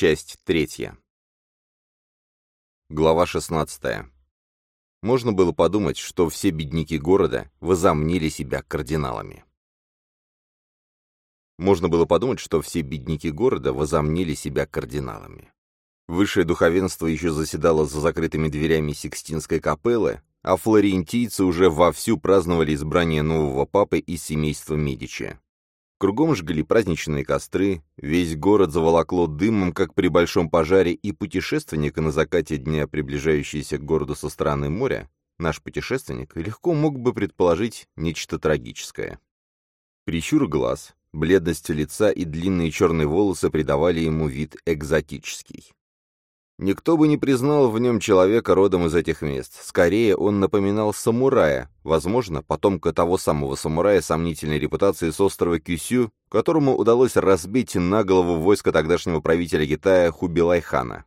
Часть третья. Глава 16. Можно было подумать, что все бедняки города возомнили себя кардиналами. Можно было подумать, что все бедняки города возомнили себя кардиналами. Высшее духовенство еще заседало за закрытыми дверями Сикстинской капеллы, а флорентийцы уже вовсю праздновали избрание нового папы из семейства Медичи. Кругом жгли праздничные костры, весь город заволокло дымом, как при большом пожаре, и путешественник на закате дня, приближающийся к городу со стороны моря, наш путешественник легко мог бы предположить нечто трагическое. Прищур глаз, бледность лица и длинные черные волосы придавали ему вид экзотический. Никто бы не признал в нем человека родом из этих мест. Скорее, он напоминал самурая, возможно, потомка того самого самурая сомнительной репутации с острова Кюсю, которому удалось разбить на голову войско тогдашнего правителя Китая Хубилайхана.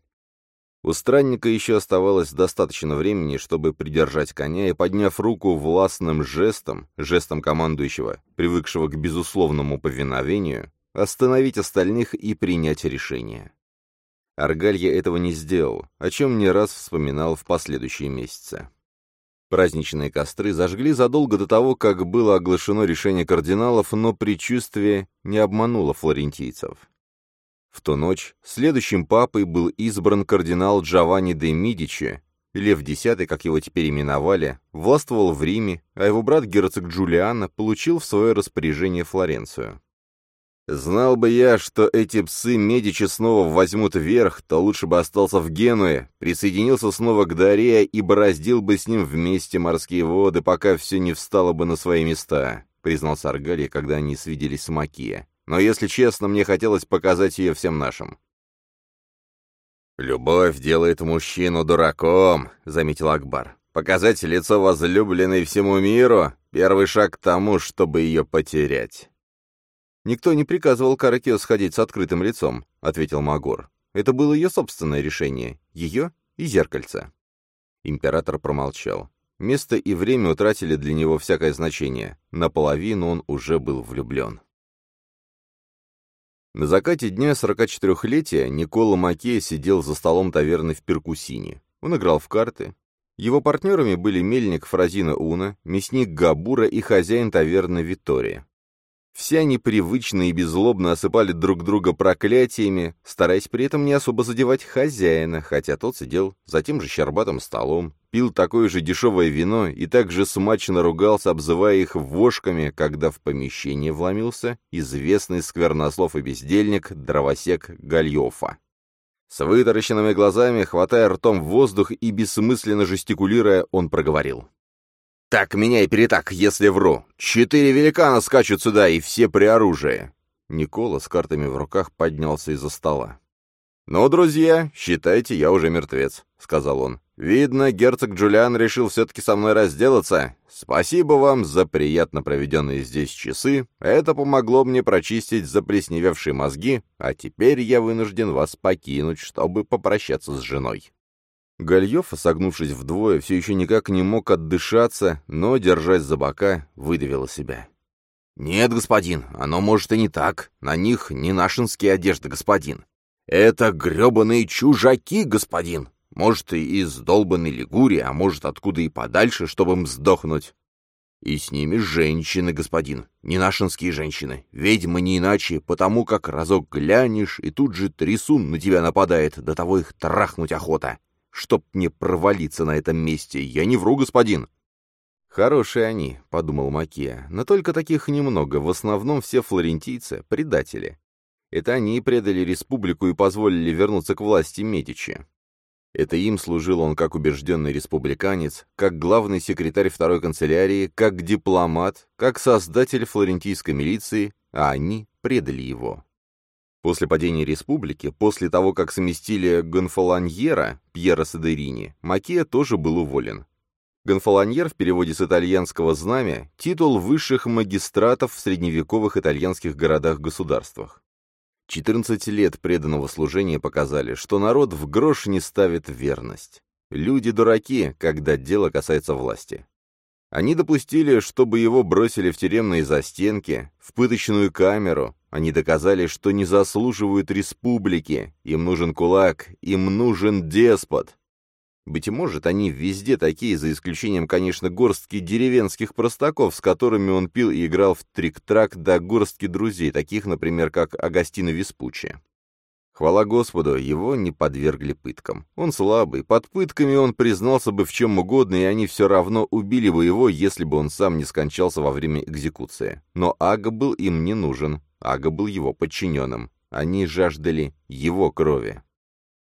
У странника еще оставалось достаточно времени, чтобы придержать коня и, подняв руку властным жестом, жестом командующего, привыкшего к безусловному повиновению, остановить остальных и принять решение. Аргалья этого не сделал, о чем не раз вспоминал в последующие месяцы. Праздничные костры зажгли задолго до того, как было оглашено решение кардиналов, но предчувствие не обмануло флорентийцев. В ту ночь следующим папой был избран кардинал Джованни де Мидичи, Лев X, как его теперь именовали, властвовал в Риме, а его брат герцог Джулиано получил в свое распоряжение Флоренцию. Знал бы я, что эти псы Медичи снова возьмут верх, то лучше бы остался в Генуе, присоединился снова к Даре и бороздил бы с ним вместе морские воды, пока все не встало бы на свои места, признался Аргалия, когда они свиделись с Макия. Но, если честно, мне хотелось показать ее всем нашим. «Любовь делает мужчину дураком», — заметил Акбар. «Показать лицо возлюбленной всему миру — первый шаг к тому, чтобы ее потерять». «Никто не приказывал Каракио сходить с открытым лицом», — ответил Магор. «Это было ее собственное решение. Ее и зеркальце». Император промолчал. Место и время утратили для него всякое значение. Наполовину он уже был влюблен. На закате дня 44-летия Никола Макея сидел за столом таверны в Перкусине. Он играл в карты. Его партнерами были мельник Фразина Уна, мясник Габура и хозяин таверны Витория. Все они привычно и беззлобно осыпали друг друга проклятиями, стараясь при этом не особо задевать хозяина, хотя тот сидел за тем же щербатым столом, пил такое же дешевое вино и также смачно ругался, обзывая их вошками, когда в помещение вломился известный сквернослов и бездельник дровосек Гальёфа. С вытаращенными глазами, хватая ртом воздух и бессмысленно жестикулируя, он проговорил. «Так меня и перетак, если вру. Четыре великана скачут сюда, и все при оружии». Никола с картами в руках поднялся из-за стола. «Ну, друзья, считайте, я уже мертвец», — сказал он. «Видно, герцог Джулиан решил все-таки со мной разделаться. Спасибо вам за приятно проведенные здесь часы. Это помогло мне прочистить заплесневевшие мозги, а теперь я вынужден вас покинуть, чтобы попрощаться с женой». Гальев, согнувшись вдвое, все еще никак не мог отдышаться, но, держась за бока, выдавил себя. «Нет, господин, оно может и не так. На них не нашинские одежды, господин. Это гребаные чужаки, господин. Может, и из долбанной Лигурии, а может, откуда и подальше, чтобы им сдохнуть. И с ними женщины, господин, не нашинские женщины. Ведьмы не иначе, потому как разок глянешь, и тут же трясун на тебя нападает, до того их трахнуть охота чтоб мне провалиться на этом месте. Я не вру, господин». «Хорошие они», — подумал Макия, — «но только таких немного, в основном все флорентийцы — предатели. Это они предали республику и позволили вернуться к власти Медичи. Это им служил он как убежденный республиканец, как главный секретарь второй канцелярии, как дипломат, как создатель флорентийской милиции, а они предали его. После падения республики, после того, как сместили Гонфоланьера, Пьера Садерини, Макея тоже был уволен. Гонфоланьер в переводе с итальянского «знамя» — титул высших магистратов в средневековых итальянских городах-государствах. 14 лет преданного служения показали, что народ в грош не ставит верность. Люди дураки, когда дело касается власти. Они допустили, чтобы его бросили в тюремные застенки, в пыточную камеру, Они доказали, что не заслуживают республики. Им нужен кулак, им нужен деспот. Быть может, они везде такие, за исключением, конечно, горстки деревенских простаков, с которыми он пил и играл в трик-трак до горстки друзей, таких, например, как Агастино Веспуччи. Хвала Господу, его не подвергли пыткам. Он слабый, под пытками он признался бы в чем угодно, и они все равно убили бы его, если бы он сам не скончался во время экзекуции. Но Ага был им не нужен, Ага был его подчиненным. Они жаждали его крови.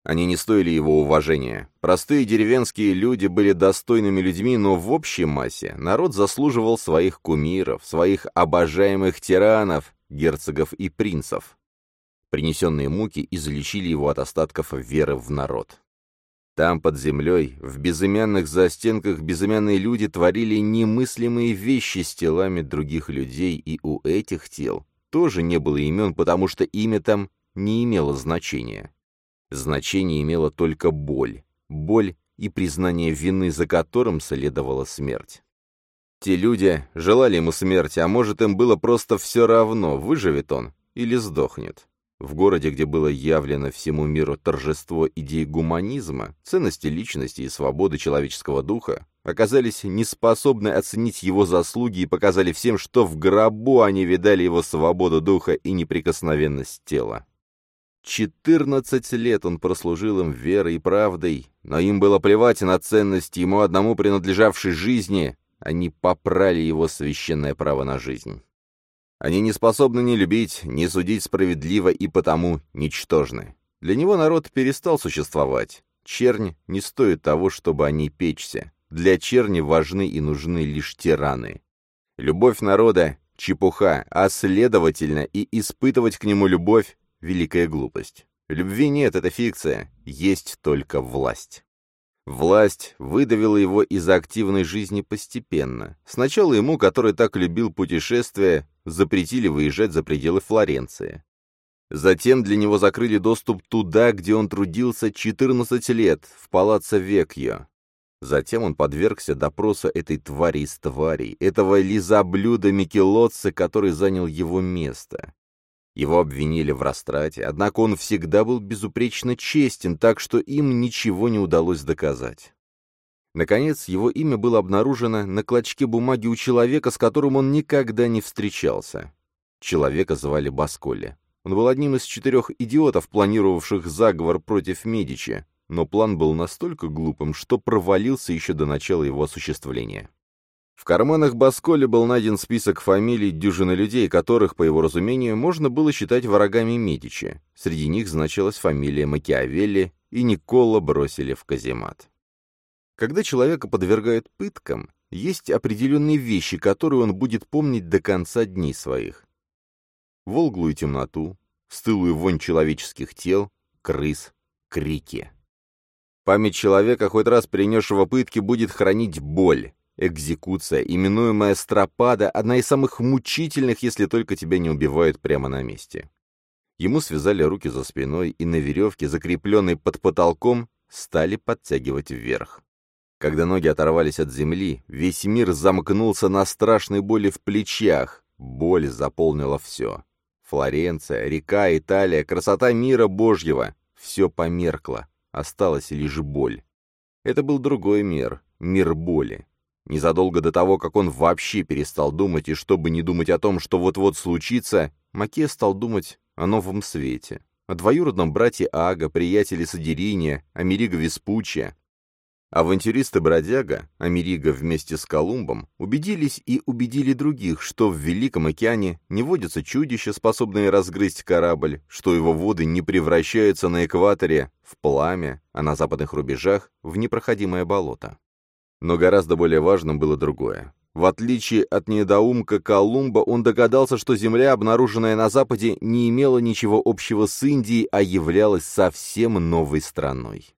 Они не стоили его уважения. Простые деревенские люди были достойными людьми, но в общей массе народ заслуживал своих кумиров, своих обожаемых тиранов, герцогов и принцев. Принесенные муки излечили его от остатков веры в народ. Там, под землей, в безымянных застенках безымянные люди творили немыслимые вещи с телами других людей, и у этих тел тоже не было имен, потому что имя там не имело значения. Значение имела только боль. Боль и признание вины, за которым следовала смерть. Те люди желали ему смерти, а может, им было просто все равно, выживет он или сдохнет. В городе, где было явлено всему миру торжество идей гуманизма, ценности личности и свободы человеческого духа, оказались неспособны оценить его заслуги и показали всем, что в гробу они видали его свободу духа и неприкосновенность тела. Четырнадцать лет он прослужил им верой и правдой, но им было плевать на ценности ему одному принадлежавшей жизни, они попрали его священное право на жизнь. Они не способны ни любить, ни судить справедливо и потому ничтожны. Для него народ перестал существовать. Чернь не стоит того, чтобы они печься. Для черни важны и нужны лишь тираны. Любовь народа — чепуха, а следовательно и испытывать к нему любовь великая глупость. Любви нет, это фикция, есть только власть. Власть выдавила его из активной жизни постепенно. Сначала ему, который так любил путешествия, запретили выезжать за пределы Флоренции. Затем для него закрыли доступ туда, где он трудился 14 лет, в палаццо Векьо. Затем он подвергся допросу этой твари из тварей, этого лизоблюда Микелотца, который занял его место. Его обвинили в растрате, однако он всегда был безупречно честен, так что им ничего не удалось доказать. Наконец, его имя было обнаружено на клочке бумаги у человека, с которым он никогда не встречался. Человека звали Басколи. Он был одним из четырех идиотов, планировавших заговор против Медичи, но план был настолько глупым, что провалился еще до начала его осуществления. В карманах Басколи был найден список фамилий дюжины людей, которых, по его разумению, можно было считать врагами Медичи. Среди них значилась фамилия Макиавелли, и Никола бросили в каземат. Когда человека подвергают пыткам, есть определенные вещи, которые он будет помнить до конца дней своих. Волглую темноту, стылую вонь человеческих тел, крыс, крики. Память человека, хоть раз принесшего пытки, будет хранить боль, Экзекуция, именуемая стропада, одна из самых мучительных, если только тебя не убивают прямо на месте. Ему связали руки за спиной и на веревке, закрепленной под потолком, стали подтягивать вверх. Когда ноги оторвались от земли, весь мир замкнулся на страшной боли в плечах. Боль заполнила все. Флоренция, река, Италия, красота мира Божьего — все померкло. Осталась лишь боль. Это был другой мир, мир боли. Незадолго до того, как он вообще перестал думать, и чтобы не думать о том, что вот-вот случится, Маке стал думать о новом свете, о двоюродном брате Ага, приятеле Садириния, Америго Веспуччи. Авантюристы-бродяга, Америго вместе с Колумбом, убедились и убедили других, что в Великом океане не водятся чудища, способные разгрызть корабль, что его воды не превращаются на экваторе в пламя, а на западных рубежах — в непроходимое болото. Но гораздо более важным было другое. В отличие от недоумка Колумба, он догадался, что Земля, обнаруженная на Западе, не имела ничего общего с Индией, а являлась совсем новой страной.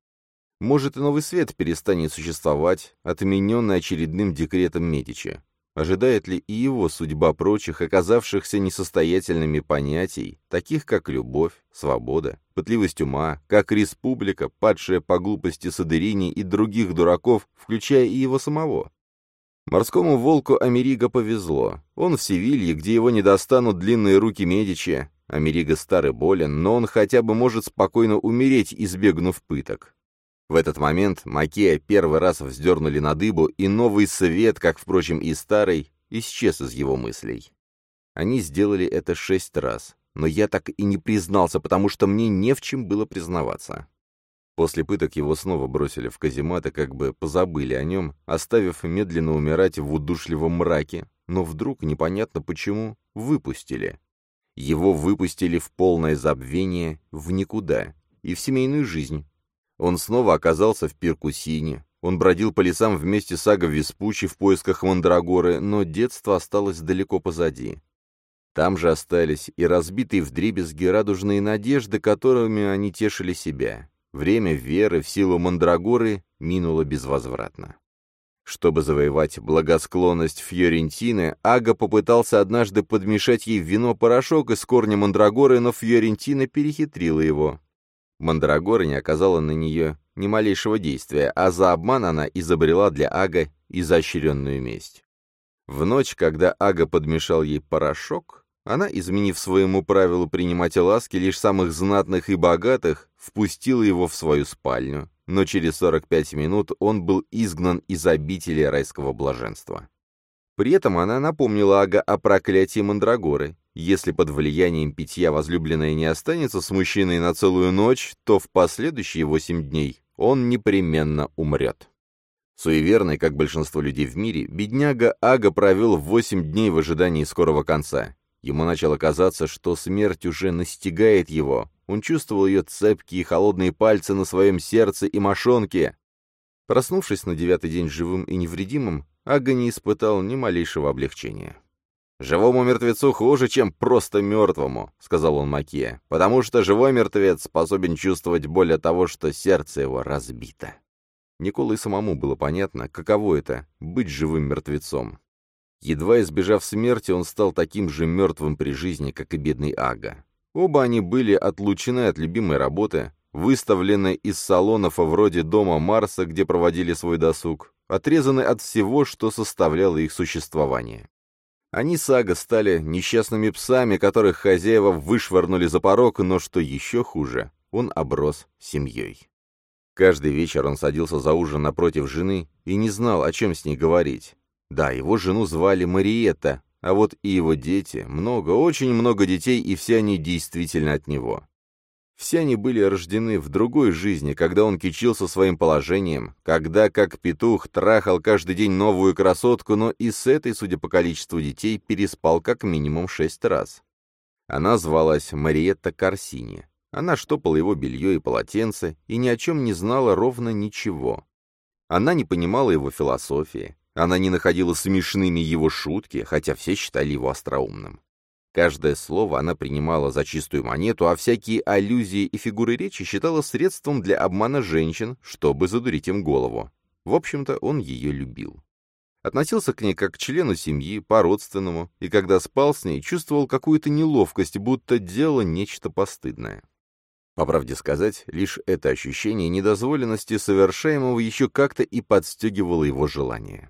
Может, и новый свет перестанет существовать, отмененный очередным декретом Медичи. Ожидает ли и его судьба прочих, оказавшихся несостоятельными понятий, таких как любовь, свобода, пытливость ума, как республика, падшая по глупости Садерини и других дураков, включая и его самого? Морскому волку Америго повезло. Он в Севилье, где его не достанут длинные руки Медичи. Америго старый болен, но он хотя бы может спокойно умереть, избегнув пыток. В этот момент Макея первый раз вздернули на дыбу, и новый свет, как, впрочем, и старый, исчез из его мыслей. Они сделали это шесть раз, но я так и не признался, потому что мне не в чем было признаваться. После пыток его снова бросили в каземат и как бы позабыли о нем, оставив медленно умирать в удушливом мраке, но вдруг, непонятно почему, выпустили. Его выпустили в полное забвение, в никуда, и в семейную жизнь. Он снова оказался в Пиркусине, он бродил по лесам вместе с Ага Веспучи в поисках Мандрагоры, но детство осталось далеко позади. Там же остались и разбитые вдребезги радужные надежды, которыми они тешили себя. Время веры в силу Мандрагоры минуло безвозвратно. Чтобы завоевать благосклонность Фьорентины, Ага попытался однажды подмешать ей в вино порошок из корня Мандрагоры, но Фьорентина перехитрила его. Мандрагора не оказала на нее ни малейшего действия, а за обман она изобрела для Ага изощренную месть. В ночь, когда Ага подмешал ей порошок, она, изменив своему правилу принимать ласки лишь самых знатных и богатых, впустила его в свою спальню, но через 45 минут он был изгнан из обители райского блаженства. При этом она напомнила Ага о проклятии Мандрагоры. Если под влиянием питья возлюбленная не останется с мужчиной на целую ночь, то в последующие восемь дней он непременно умрет. Суеверный, как большинство людей в мире, бедняга Ага провел восемь дней в ожидании скорого конца. Ему начало казаться, что смерть уже настигает его. Он чувствовал ее цепкие холодные пальцы на своем сердце и мошонке. Проснувшись на девятый день живым и невредимым, Ага не испытал ни малейшего облегчения. «Живому мертвецу хуже, чем просто мертвому», — сказал он Макия, «потому что живой мертвец способен чувствовать боль от того, что сердце его разбито». Николай самому было понятно, каково это — быть живым мертвецом. Едва избежав смерти, он стал таким же мертвым при жизни, как и бедный Ага. Оба они были отлучены от любимой работы, выставлены из салонов вроде дома Марса, где проводили свой досуг, отрезаны от всего, что составляло их существование. Они с Ага стали несчастными псами, которых хозяева вышвырнули за порог, но что еще хуже, он оброс семьей. Каждый вечер он садился за ужин напротив жены и не знал, о чем с ней говорить. Да, его жену звали Мариетта, а вот и его дети, много, очень много детей, и все они действительно от него. Все они были рождены в другой жизни, когда он кичился своим положением, когда, как петух, трахал каждый день новую красотку, но и с этой, судя по количеству детей, переспал как минимум шесть раз. Она звалась Мариетта Корсини. Она штопала его белье и полотенце, и ни о чем не знала ровно ничего. Она не понимала его философии, она не находила смешными его шутки, хотя все считали его остроумным. Каждое слово она принимала за чистую монету, а всякие аллюзии и фигуры речи считала средством для обмана женщин, чтобы задурить им голову. В общем-то, он ее любил. Относился к ней как к члену семьи, по-родственному, и когда спал с ней, чувствовал какую-то неловкость, будто делал нечто постыдное. По правде сказать, лишь это ощущение недозволенности совершаемого еще как-то и подстегивало его желание.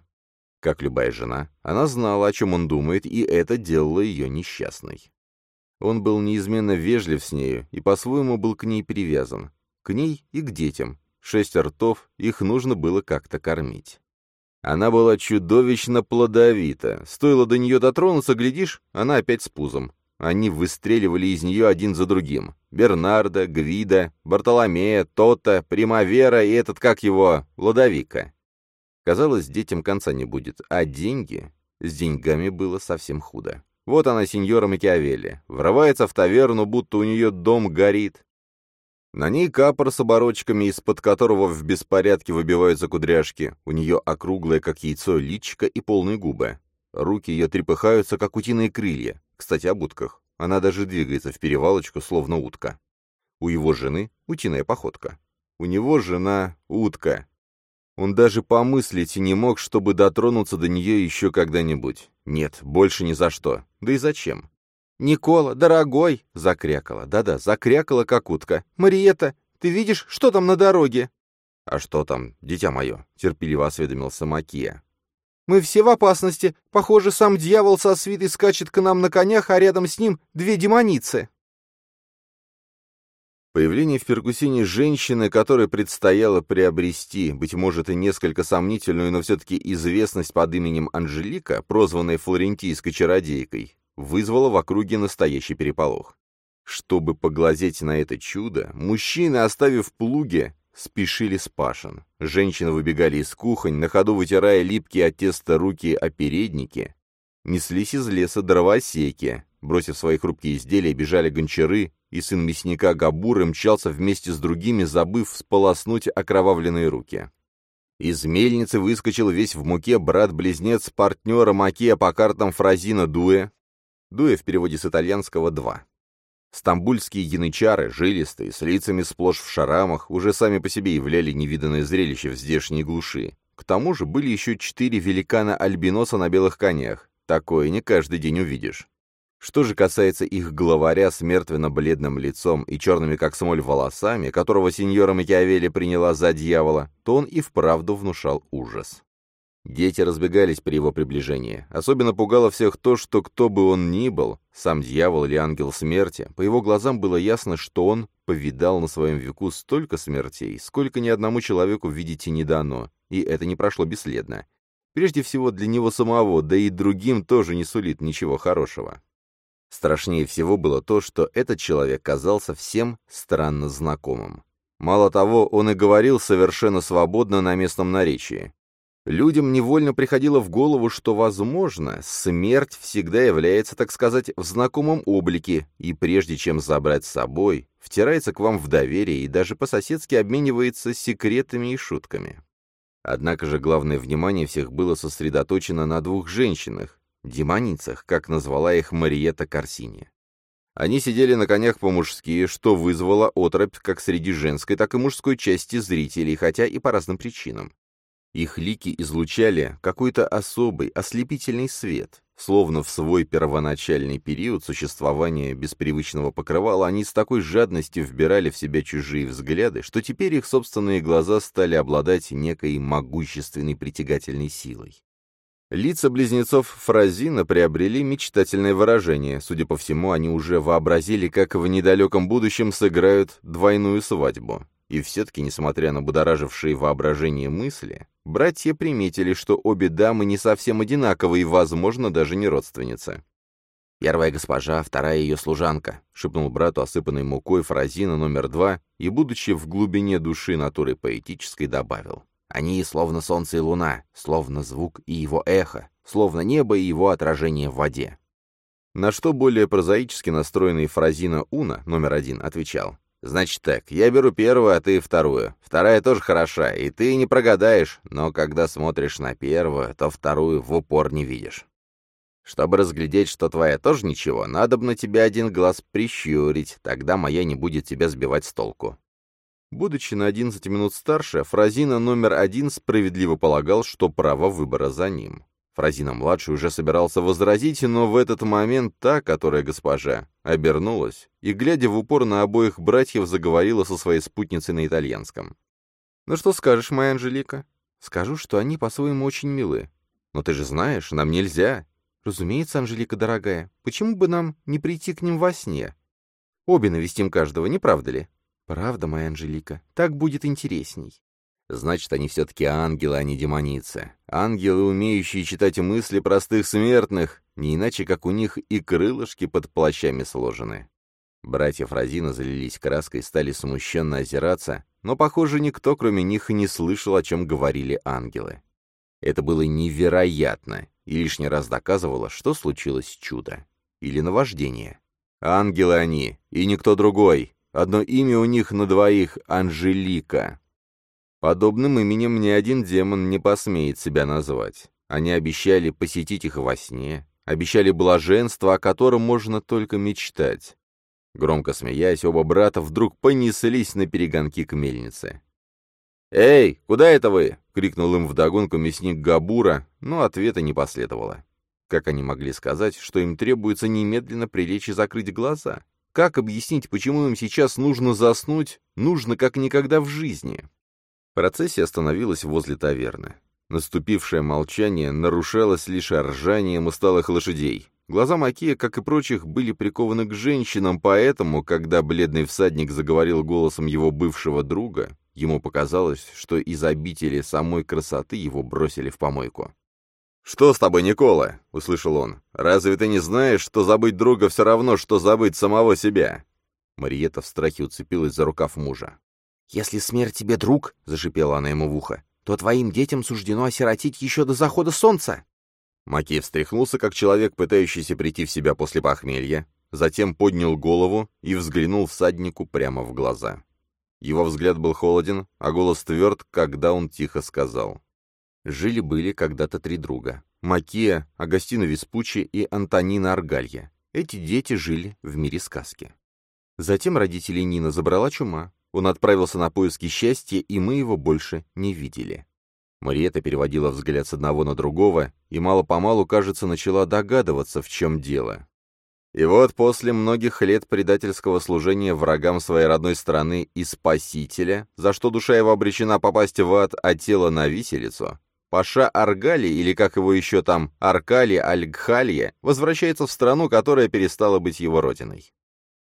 Как любая жена, она знала, о чем он думает, и это делало ее несчастной. Он был неизменно вежлив с нею и по-своему был к ней привязан. К ней и к детям. Шесть ртов, их нужно было как-то кормить. Она была чудовищно плодовита. Стоило до нее дотронуться, глядишь, она опять с пузом. Они выстреливали из нее один за другим. Бернарда, Гвида, Бартоломея, Тота, Примавера и этот, как его, Лодовика. Казалось, детям конца не будет, а деньги... С деньгами было совсем худо. Вот она, сеньора Макиавелли, врывается в таверну, будто у нее дом горит. На ней капор с оборочками, из-под которого в беспорядке выбиваются кудряшки. У нее округлое, как яйцо, личико и полные губы. Руки ее трепыхаются, как утиные крылья. Кстати, об утках. Она даже двигается в перевалочку, словно утка. У его жены утиная походка. У него жена утка. Он даже помыслить не мог, чтобы дотронуться до нее еще когда-нибудь. Нет, больше ни за что. Да и зачем? «Никола, дорогой!» — закрякала. Да-да, закрякала, как утка. «Мариетта, ты видишь, что там на дороге?» «А что там, дитя мое?» — терпеливо осведомился Макия. Мы все в опасности. Похоже, сам дьявол со свитой скачет к нам на конях, а рядом с ним две демоницы». Появление в перкусине женщины, которой предстояло приобрести, быть может, и несколько сомнительную, но все-таки известность под именем Анжелика, прозванная флорентийской чародейкой, вызвало в округе настоящий переполох. Чтобы поглазеть на это чудо, мужчины, оставив плуги, спешили с пашин. Женщины выбегали из кухонь, на ходу вытирая липкие от теста руки о передники. Неслись из леса дровосеки. Бросив свои хрупкие изделия, бежали гончары, и сын мясника Габуры мчался вместе с другими, забыв сполоснуть окровавленные руки. Из мельницы выскочил весь в муке брат-близнец партнера Макея по картам Фразина Дуэ. Дуэ в переводе с итальянского «два». Стамбульские янычары, жилистые, с лицами сплошь в шарамах, уже сами по себе являли невиданное зрелище в здешней глуши. К тому же были еще четыре великана-альбиноса на белых конях. Такое не каждый день увидишь. Что же касается их главаря с мертвенно-бледным лицом и черными как смоль волосами, которого сеньора Макиавелли приняла за дьявола, то он и вправду внушал ужас. Дети разбегались при его приближении. Особенно пугало всех то, что кто бы он ни был, сам дьявол или ангел смерти, по его глазам было ясно, что он повидал на своем веку столько смертей, сколько ни одному человеку видеть и не дано, и это не прошло бесследно. Прежде всего для него самого, да и другим тоже не сулит ничего хорошего. Страшнее всего было то, что этот человек казался всем странно знакомым. Мало того, он и говорил совершенно свободно на местном наречии. Людям невольно приходило в голову, что, возможно, смерть всегда является, так сказать, в знакомом облике, и прежде чем забрать с собой, втирается к вам в доверие и даже по-соседски обменивается секретами и шутками. Однако же главное внимание всех было сосредоточено на двух женщинах, демоницах, как назвала их Мариетта Корсини. Они сидели на конях по-мужски, что вызвало отрыбь как среди женской, так и мужской части зрителей, хотя и по разным причинам. Их лики излучали какой-то особый, ослепительный свет, словно в свой первоначальный период существования без привычного покрывала они с такой жадностью вбирали в себя чужие взгляды, что теперь их собственные глаза стали обладать некой могущественной притягательной силой. Лица близнецов Фразина приобрели мечтательное выражение. Судя по всему, они уже вообразили, как в недалеком будущем сыграют двойную свадьбу. И все-таки, несмотря на будоражившие воображение мысли, братья приметили, что обе дамы не совсем одинаковые и, возможно, даже не родственницы. «Первая госпожа, вторая ее служанка», — шепнул брату осыпанной мукой Фразина номер два и, будучи в глубине души натуры поэтической, добавил. Они словно солнце и луна, словно звук и его эхо, словно небо и его отражение в воде. На что более прозаически настроенный Фразина Уна, номер один, отвечал. «Значит так, я беру первую, а ты вторую. Вторая тоже хороша, и ты не прогадаешь, но когда смотришь на первую, то вторую в упор не видишь. Чтобы разглядеть, что твоя тоже ничего, надо бы на тебя один глаз прищурить, тогда моя не будет тебя сбивать с толку. Будучи на 11 минут старше, Фразина номер один справедливо полагал, что право выбора за ним. Фразина-младший уже собирался возразить, но в этот момент та, которая госпожа, обернулась и, глядя в упор на обоих братьев, заговорила со своей спутницей на итальянском. «Ну что скажешь, моя Анжелика?» «Скажу, что они по-своему очень милы. Но ты же знаешь, нам нельзя». «Разумеется, Анжелика дорогая, почему бы нам не прийти к ним во сне?» «Обе навестим каждого, не правда ли?» «Правда, моя Анжелика, так будет интересней». Значит, они все-таки ангелы, а не демоницы. Ангелы, умеющие читать мысли простых смертных, не иначе, как у них и крылышки под плащами сложены. Братья Фразина залились краской, стали смущенно озираться, но, похоже, никто, кроме них, и не слышал, о чем говорили ангелы. Это было невероятно и лишний раз доказывало, что случилось чудо. Или наваждение. Ангелы они, и никто другой. Одно имя у них на двоих — Анжелика. Подобным именем ни один демон не посмеет себя назвать. Они обещали посетить их во сне, обещали блаженство, о котором можно только мечтать. Громко смеясь, оба брата вдруг понеслись на перегонки к мельнице. «Эй, куда это вы?» — крикнул им вдогонку мясник Габура, но ответа не последовало. Как они могли сказать, что им требуется немедленно прилечь и закрыть глаза? Как объяснить, почему им сейчас нужно заснуть, нужно как никогда в жизни? Процессия остановилась возле таверны. Наступившее молчание нарушалось лишь ржанием усталых лошадей. Глаза Макия, как и прочих, были прикованы к женщинам, поэтому, когда бледный всадник заговорил голосом его бывшего друга, ему показалось, что из обители самой красоты его бросили в помойку. «Что с тобой, Никола?» — услышал он. «Разве ты не знаешь, что забыть друга все равно, что забыть самого себя?» Мариета в страхе уцепилась за рукав мужа. «Если смерть тебе друг», — зашипела она ему в ухо, то твоим детям суждено осиротить еще до захода солнца. Макей встряхнулся, как человек, пытающийся прийти в себя после похмелья, затем поднял голову и взглянул всаднику прямо в глаза. Его взгляд был холоден, а голос тверд, когда он тихо сказал. Жили-были когда-то три друга. Макия, Агастино Веспуччи и Антонина Аргалья. Эти дети жили в мире сказки. Затем родителей Нина забрала чума, он отправился на поиски счастья, и мы его больше не видели. Мариета переводила взгляд с одного на другого и мало-помалу, кажется, начала догадываться, в чем дело. И вот после многих лет предательского служения врагам своей родной страны и спасителя, за что душа его обречена попасть в ад, а тело на виселицу, Паша Аргали, или как его еще там, Аркали Альгхалья, возвращается в страну, которая перестала быть его родиной.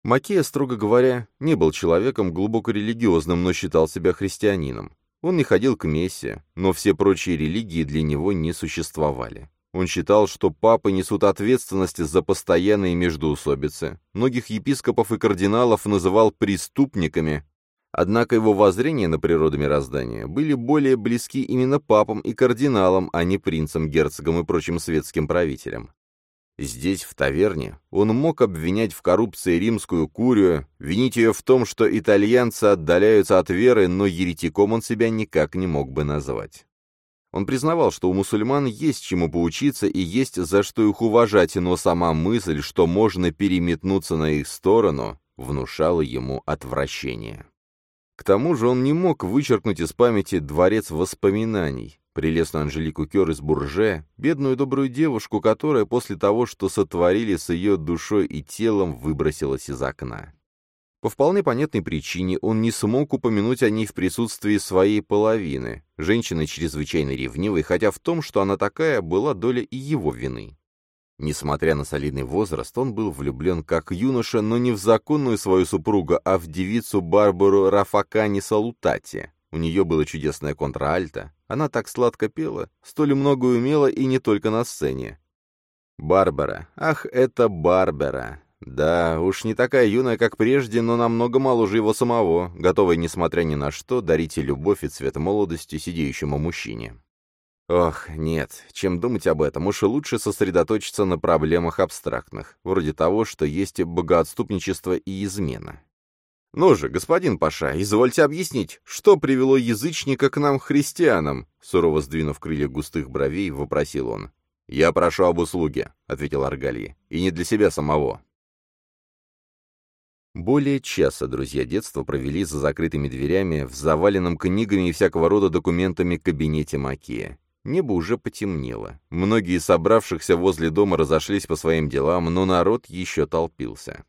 Макея, строго говоря, не был человеком глубоко религиозным, но считал себя христианином. Он не ходил к мессе, но все прочие религии для него не существовали. Он считал, что папы несут ответственность за постоянные междоусобицы. Многих епископов и кардиналов называл преступниками, однако его воззрения на природу мироздания были более близки именно папам и кардиналам, а не принцам, герцогам и прочим светским правителям. Здесь, в таверне, он мог обвинять в коррупции римскую курию, винить ее в том, что итальянцы отдаляются от веры, но еретиком он себя никак не мог бы назвать. Он признавал, что у мусульман есть чему поучиться и есть за что их уважать, но сама мысль, что можно переметнуться на их сторону, внушала ему отвращение. К тому же он не мог вычеркнуть из памяти дворец воспоминаний, прелестную Анжелику Кер из Бурже, бедную добрую девушку, которая после того, что сотворили с ее душой и телом, выбросилась из окна. По вполне понятной причине он не смог упомянуть о ней в присутствии своей половины, женщины чрезвычайно ревнивой, хотя в том, что она такая, была доля и его вины. Несмотря на солидный возраст, он был влюблен как юноша, но не в законную свою супругу, а в девицу Барбару Рафакани Салутати. У нее было чудесное контральто, она так сладко пела, столь много умела и не только на сцене. Барбара. Ах, это Барбара. Да, уж не такая юная, как прежде, но намного моложе его самого, готовая, несмотря ни на что, дарить любовь, и цвет молодости сидеющему мужчине. Ох, нет, чем думать об этом, уж лучше сосредоточиться на проблемах абстрактных, вроде того, что есть богоотступничество и измена. «Ну же, господин Паша, извольте объяснить, что привело язычника к нам, христианам?» Сурово сдвинув крылья густых бровей, вопросил он. «Я прошу об услуге», — ответил Аргальи, — «и не для себя самого». Более часа друзья детства провели за закрытыми дверями в заваленном книгами и всякого рода документами кабинете Макия. Небо уже потемнело. Многие собравшихся возле дома разошлись по своим делам, но народ еще толпился.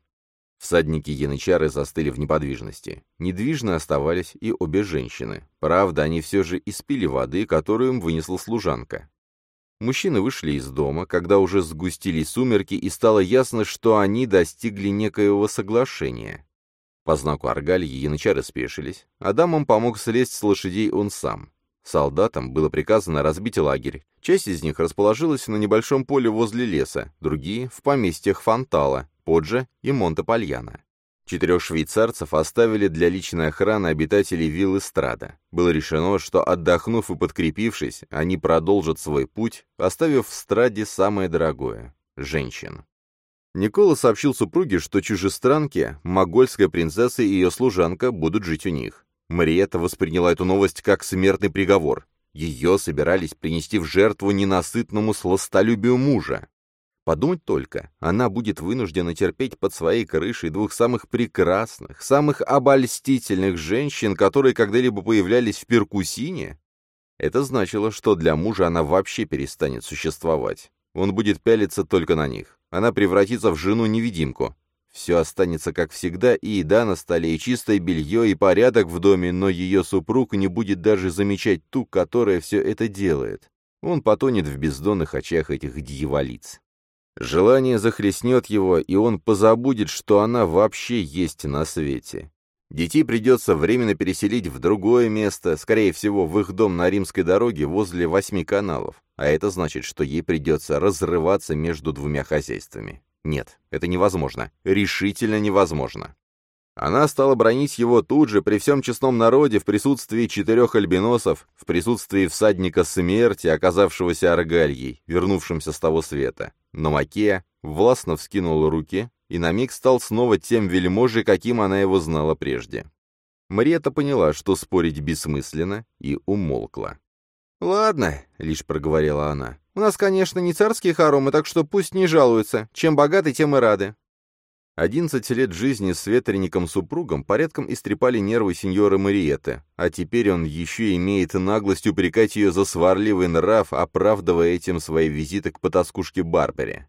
Всадники янычары застыли в неподвижности. Недвижно оставались и обе женщины. Правда, они все же испили воды, которую им вынесла служанка. Мужчины вышли из дома, когда уже сгустились сумерки, и стало ясно, что они достигли некоего соглашения. По знаку Аргальи янычары спешились, а дамам помог слезть с лошадей он сам. Солдатам было приказано разбить лагерь. Часть из них расположилась на небольшом поле возле леса, другие — в поместьях Фонтала, Поджа и Монте-Пальяно. Четырех швейцарцев оставили для личной охраны обитателей виллы Страда. Было решено, что, отдохнув и подкрепившись, они продолжат свой путь, оставив в Страде самое дорогое — женщин. Никола сообщил супруге, что чужестранки, могольская принцесса и ее служанка будут жить у них. Мариетта восприняла эту новость как смертный приговор. Ее собирались принести в жертву ненасытному сластолюбию мужа. Подумать только, она будет вынуждена терпеть под своей крышей двух самых прекрасных, самых обольстительных женщин, которые когда-либо появлялись в Перкусине? Это значило, что для мужа она вообще перестанет существовать. Он будет пялиться только на них. Она превратится в жену-невидимку. Все останется как всегда, и еда на столе, и чистое белье, и порядок в доме, но ее супруг не будет даже замечать ту, которая все это делает. Он потонет в бездонных очах этих дьяволиц. Желание захлестнет его, и он позабудет, что она вообще есть на свете. Детей придется временно переселить в другое место, скорее всего, в их дом на римской дороге возле восьми каналов, а это значит, что ей придется разрываться между двумя хозяйствами. Нет, это невозможно. Решительно невозможно. Она стала бронить его тут же, при всем честном народе, в присутствии четырех альбиносов, в присутствии всадника смерти, оказавшегося аргальей, вернувшимся с того света. Но Макея властно вскинул руки и на миг стал снова тем вельможей, каким она его знала прежде. Мариетта поняла, что спорить бессмысленно, и умолкла. «Ладно», — лишь проговорила она, — «у нас, конечно, не царские хоромы, так что пусть не жалуются. Чем богаты, тем и рады». Одиннадцать лет жизни с ветреником-супругом порядком истрепали нервы сеньоры Мариетты, а теперь он еще имеет наглость упрекать ее за сварливый нрав, оправдывая этим свои визиты к потаскушке Барбаре.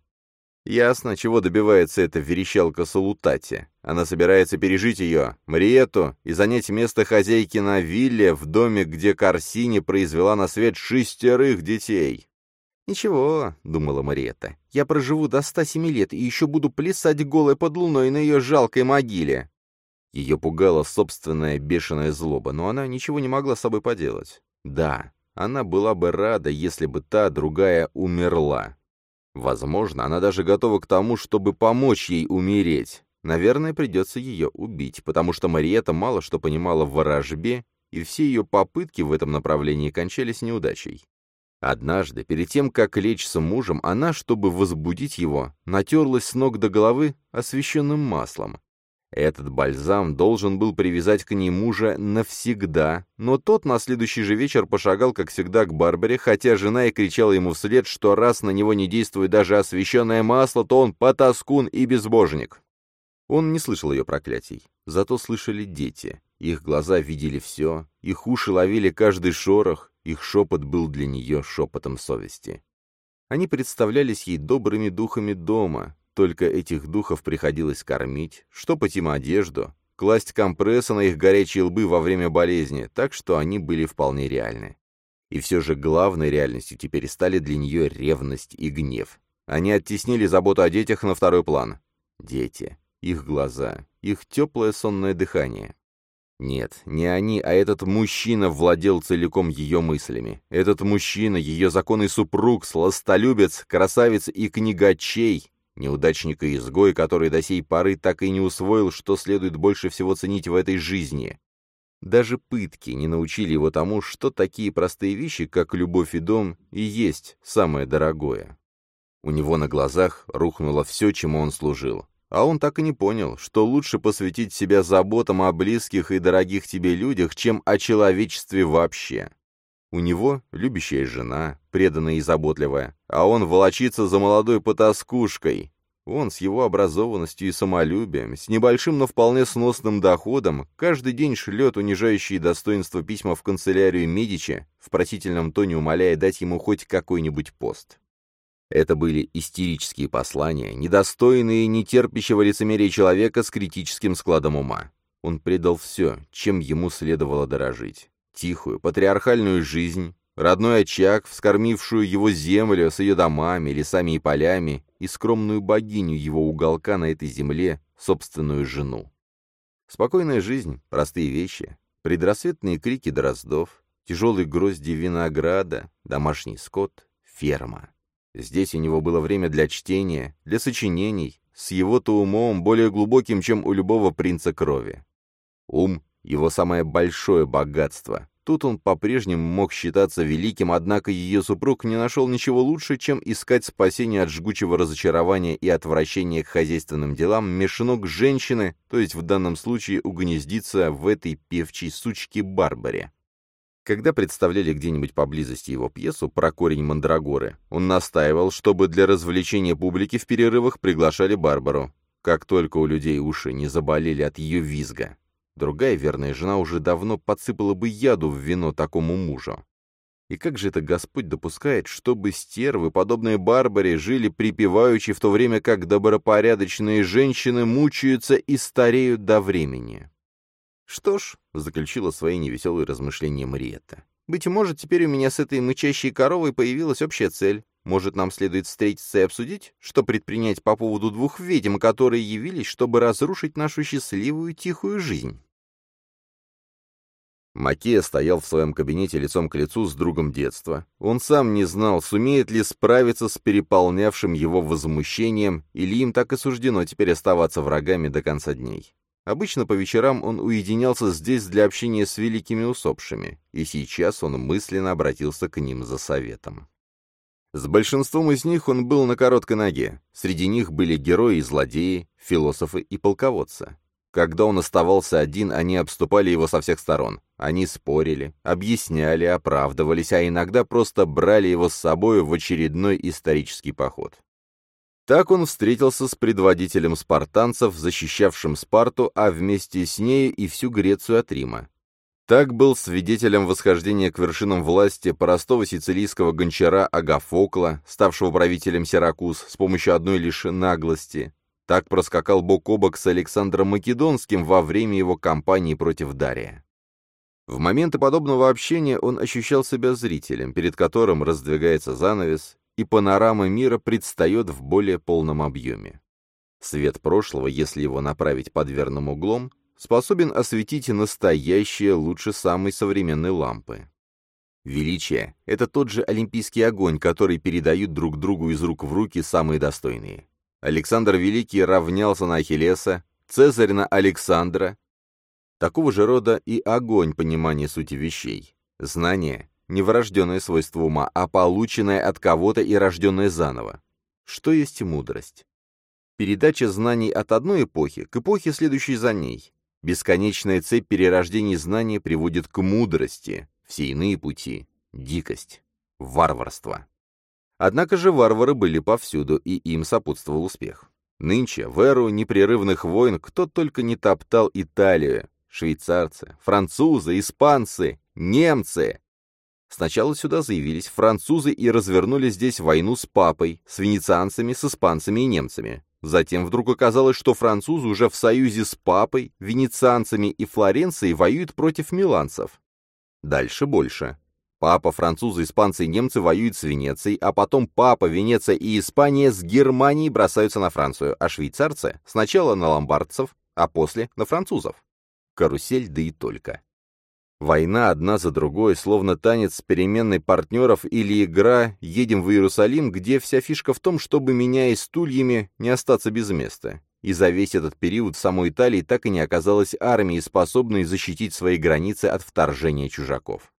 Ясно, чего добивается эта верещалка Салутати. Она собирается пережить ее, Мариетту, и занять место хозяйки на вилле в доме, где Корсини произвела на свет шестерых детей. «Ничего», — думала Мариетта, — «я проживу до ста семи лет и еще буду плясать голой под луной на ее жалкой могиле». Ее пугала собственная бешеная злоба, но она ничего не могла с собой поделать. Да, она была бы рада, если бы та, другая, умерла. Возможно, она даже готова к тому, чтобы помочь ей умереть. Наверное, придется ее убить, потому что Мариетта мало что понимала в ворожбе, и все ее попытки в этом направлении кончались неудачей. Однажды, перед тем, как лечь с мужем, она, чтобы возбудить его, натерлась с ног до головы освещенным маслом. Этот бальзам должен был привязать к ней мужа навсегда, но тот на следующий же вечер пошагал, как всегда, к Барбаре, хотя жена и кричала ему вслед, что раз на него не действует даже освещенное масло, то он потаскун и безбожник. Он не слышал ее проклятий, зато слышали дети. Их глаза видели все, их уши ловили каждый шорох, их шепот был для нее шепотом совести. Они представлялись ей добрыми духами дома, только этих духов приходилось кормить, штопать им одежду, класть компрессы на их горячие лбы во время болезни, так что они были вполне реальны. И все же главной реальностью теперь стали для нее ревность и гнев. Они оттеснили заботу о детях на второй план. Дети, их глаза, их теплое сонное дыхание. Нет, не они, а этот мужчина владел целиком ее мыслями. Этот мужчина, ее законный супруг, сластолюбец, красавец и книгачей, Неудачник и изгой, который до сей поры так и не усвоил, что следует больше всего ценить в этой жизни. Даже пытки не научили его тому, что такие простые вещи, как любовь и дом, и есть самое дорогое. У него на глазах рухнуло все, чему он служил. А он так и не понял, что лучше посвятить себя заботам о близких и дорогих тебе людях, чем о человечестве вообще. У него любящая жена, преданная и заботливая, а он волочится за молодой потаскушкой. Он с его образованностью и самолюбием, с небольшим, но вполне сносным доходом, каждый день шлет унижающие достоинства письма в канцелярию Медичи, в просительном тоне умоляя дать ему хоть какой-нибудь пост. Это были истерические послания, недостойные нетерпящего лицемерия человека с критическим складом ума. Он предал все, чем ему следовало дорожить тихую, патриархальную жизнь, родной очаг, вскормившую его землю с ее домами, лесами и полями, и скромную богиню его уголка на этой земле, собственную жену. Спокойная жизнь, простые вещи, предрассветные крики дроздов, тяжелые грозди винограда, домашний скот, ферма. Здесь у него было время для чтения, для сочинений, с его-то умом более глубоким, чем у любого принца крови. Ум его самое большое богатство. Тут он по-прежнему мог считаться великим, однако ее супруг не нашел ничего лучше, чем искать спасение от жгучего разочарования и отвращения к хозяйственным делам мешанок женщины, то есть в данном случае угнездиться в этой певчей сучке Барбаре. Когда представляли где-нибудь поблизости его пьесу про корень Мандрагоры, он настаивал, чтобы для развлечения публики в перерывах приглашали Барбару, как только у людей уши не заболели от ее визга. Другая верная жена уже давно подсыпала бы яду в вино такому мужу. И как же это Господь допускает, чтобы стервы, подобные Барбаре, жили припеваючи в то время, как добропорядочные женщины мучаются и стареют до времени? «Что ж», — заключила свои невеселые размышления Мариетта, «быть может, теперь у меня с этой мычащей коровой появилась общая цель. Может, нам следует встретиться и обсудить, что предпринять по поводу двух ведьм, которые явились, чтобы разрушить нашу счастливую тихую жизнь?» Макея стоял в своем кабинете лицом к лицу с другом детства. Он сам не знал, сумеет ли справиться с переполнявшим его возмущением, или им так и суждено теперь оставаться врагами до конца дней. Обычно по вечерам он уединялся здесь для общения с великими усопшими, и сейчас он мысленно обратился к ним за советом. С большинством из них он был на короткой ноге. Среди них были герои и злодеи, философы и полководцы. Когда он оставался один, они обступали его со всех сторон. Они спорили, объясняли, оправдывались, а иногда просто брали его с собой в очередной исторический поход. Так он встретился с предводителем спартанцев, защищавшим Спарту, а вместе с нею и всю Грецию от Рима. Так был свидетелем восхождения к вершинам власти простого сицилийского гончара Агафокла, ставшего правителем Сиракуз с помощью одной лишь наглости. Так проскакал бок о бок с Александром Македонским во время его кампании против Дария. В моменты подобного общения он ощущал себя зрителем, перед которым раздвигается занавес, и панорама мира предстает в более полном объеме. Свет прошлого, если его направить под верным углом, способен осветить настоящее лучше самой современной лампы. Величие — это тот же олимпийский огонь, который передают друг другу из рук в руки самые достойные. Александр Великий равнялся на Ахиллеса, Цезарь на Александра. Такого же рода и огонь понимания сути вещей. Знание — не врожденное свойство ума, а полученное от кого-то и рожденное заново. Что есть мудрость? Передача знаний от одной эпохи к эпохе, следующей за ней. Бесконечная цепь перерождений знания приводит к мудрости, все иные пути — дикость, варварство. Однако же варвары были повсюду, и им сопутствовал успех. Нынче, в эру непрерывных войн, кто только не топтал Италию, швейцарцы, французы, испанцы, немцы. Сначала сюда заявились французы и развернули здесь войну с папой, с венецианцами, с испанцами и немцами. Затем вдруг оказалось, что французы уже в союзе с папой, венецианцами и Флоренцией воюют против миланцев. Дальше больше. Папа, французы, испанцы и немцы воюют с Венецией, а потом папа, Венеция и Испания с Германией бросаются на Францию, а швейцарцы сначала на ломбардцев, а после на французов. Карусель, да и только. Война одна за другой, словно танец переменной партнеров или игра «Едем в Иерусалим», где вся фишка в том, чтобы, меняясь стульями, не остаться без места. И за весь этот период в самой Италии так и не оказалась армией, способной защитить свои границы от вторжения чужаков.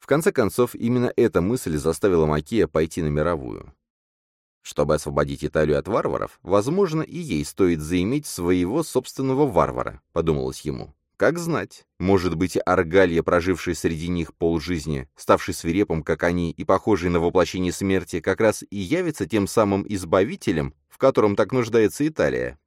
В конце концов, именно эта мысль заставила Макея пойти на мировую. Чтобы освободить Италию от варваров, возможно, и ей стоит заиметь своего собственного варвара, подумалось ему. Как знать, может быть, Аргалья, проживший среди них полжизни, ставший свирепым, как они, и похожий на воплощение смерти, как раз и явится тем самым избавителем, в котором так нуждается Италия.